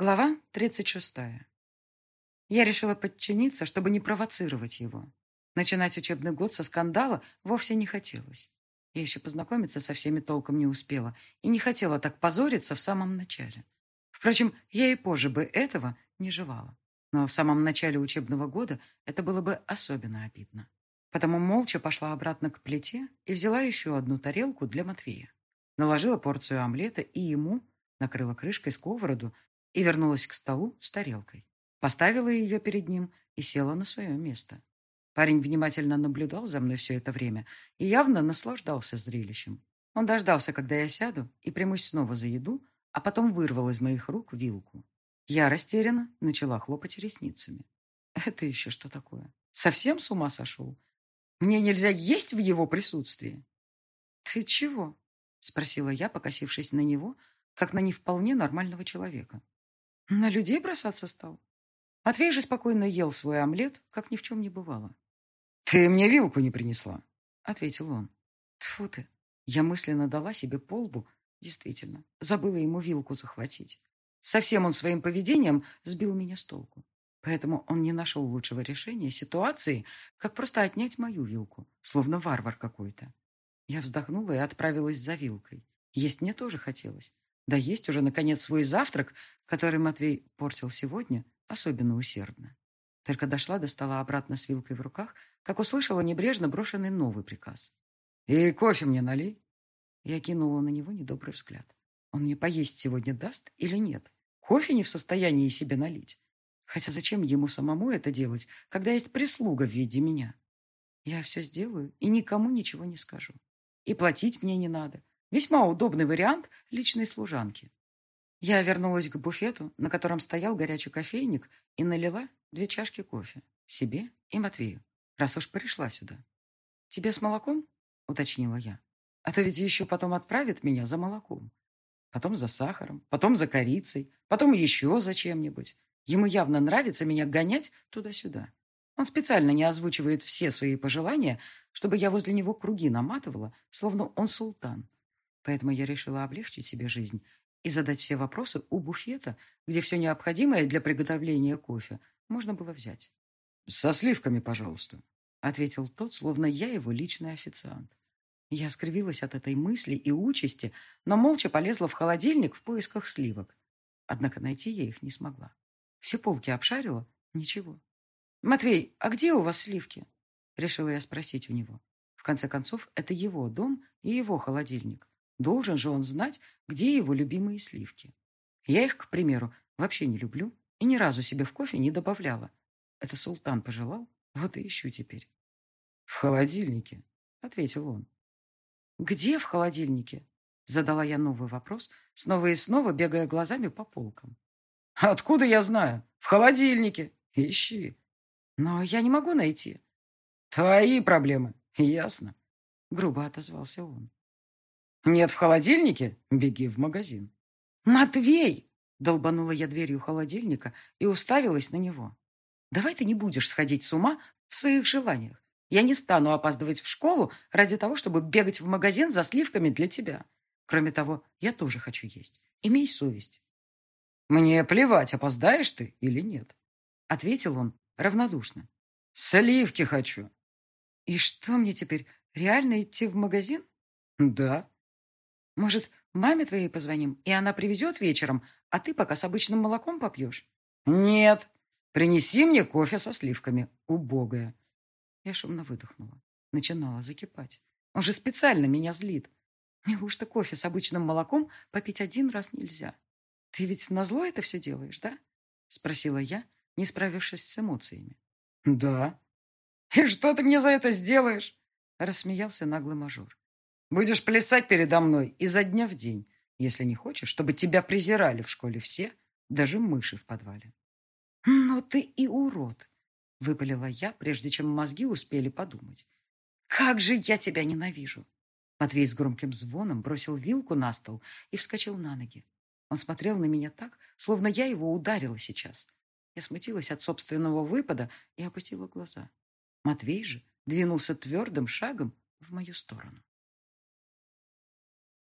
Глава 36. Я решила подчиниться, чтобы не провоцировать его. Начинать учебный год со скандала вовсе не хотелось. Я еще познакомиться со всеми толком не успела и не хотела так позориться в самом начале. Впрочем, я и позже бы этого не желала. Но в самом начале учебного года это было бы особенно обидно. Потому молча пошла обратно к плите и взяла еще одну тарелку для Матвея. Наложила порцию омлета и ему, накрыла крышкой сковороду и вернулась к столу с тарелкой. Поставила ее перед ним и села на свое место. Парень внимательно наблюдал за мной все это время и явно наслаждался зрелищем. Он дождался, когда я сяду, и примусь снова за еду, а потом вырвал из моих рук вилку. Я растерянно начала хлопать ресницами. Это еще что такое? Совсем с ума сошел? Мне нельзя есть в его присутствии? Ты чего? Спросила я, покосившись на него, как на не вполне нормального человека. На людей бросаться стал? Матвей же спокойно ел свой омлет, как ни в чем не бывало. «Ты мне вилку не принесла», — ответил он. Тьфу ты. Я мысленно дала себе полбу. Действительно, забыла ему вилку захватить. Совсем он своим поведением сбил меня с толку. Поэтому он не нашел лучшего решения ситуации, как просто отнять мою вилку, словно варвар какой-то. Я вздохнула и отправилась за вилкой. Есть мне тоже хотелось. Да есть уже, наконец, свой завтрак, который Матвей портил сегодня особенно усердно. Только дошла до стола обратно с вилкой в руках, как услышала небрежно брошенный новый приказ. «И кофе мне налей». Я кинула на него недобрый взгляд. Он мне поесть сегодня даст или нет? Кофе не в состоянии себе налить. Хотя зачем ему самому это делать, когда есть прислуга в виде меня? Я все сделаю и никому ничего не скажу. И платить мне не надо. Весьма удобный вариант личной служанки. Я вернулась к буфету, на котором стоял горячий кофейник, и налила две чашки кофе. Себе и Матвею, раз уж пришла сюда. «Тебе с молоком?» — уточнила я. «А то ведь еще потом отправит меня за молоком. Потом за сахаром, потом за корицей, потом еще за чем-нибудь. Ему явно нравится меня гонять туда-сюда. Он специально не озвучивает все свои пожелания, чтобы я возле него круги наматывала, словно он султан. Поэтому я решила облегчить себе жизнь и задать все вопросы у буфета, где все необходимое для приготовления кофе можно было взять. «Со сливками, пожалуйста», — ответил тот, словно я его личный официант. Я скривилась от этой мысли и участи, но молча полезла в холодильник в поисках сливок. Однако найти я их не смогла. Все полки обшарила — ничего. «Матвей, а где у вас сливки?» — решила я спросить у него. В конце концов, это его дом и его холодильник. Должен же он знать, где его любимые сливки. Я их, к примеру, вообще не люблю и ни разу себе в кофе не добавляла. Это султан пожелал, вот и ищу теперь. «В холодильнике», — ответил он. «Где в холодильнике?» Задала я новый вопрос, снова и снова бегая глазами по полкам. «Откуда я знаю? В холодильнике. Ищи». «Но я не могу найти». «Твои проблемы, ясно», — грубо отозвался он. Нет в холодильнике? Беги в магазин. Матвей! Долбанула я дверью холодильника и уставилась на него. Давай ты не будешь сходить с ума в своих желаниях. Я не стану опаздывать в школу ради того, чтобы бегать в магазин за сливками для тебя. Кроме того, я тоже хочу есть. Имей совесть. Мне плевать, опоздаешь ты или нет. Ответил он равнодушно. Сливки хочу. И что мне теперь, реально идти в магазин? Да. Может, маме твоей позвоним, и она привезет вечером, а ты пока с обычным молоком попьешь? Нет. Принеси мне кофе со сливками, убогая. Я шумно выдохнула. Начинала закипать. Он же специально меня злит. Неужто кофе с обычным молоком попить один раз нельзя? Ты ведь назло это все делаешь, да? Спросила я, не справившись с эмоциями. Да. И что ты мне за это сделаешь? Рассмеялся наглый мажор. Будешь плясать передо мной изо дня в день, если не хочешь, чтобы тебя презирали в школе все, даже мыши в подвале. «Но ты и урод!» — выпалила я, прежде чем мозги успели подумать. «Как же я тебя ненавижу!» Матвей с громким звоном бросил вилку на стол и вскочил на ноги. Он смотрел на меня так, словно я его ударила сейчас. Я смутилась от собственного выпада и опустила глаза. Матвей же двинулся твердым шагом в мою сторону.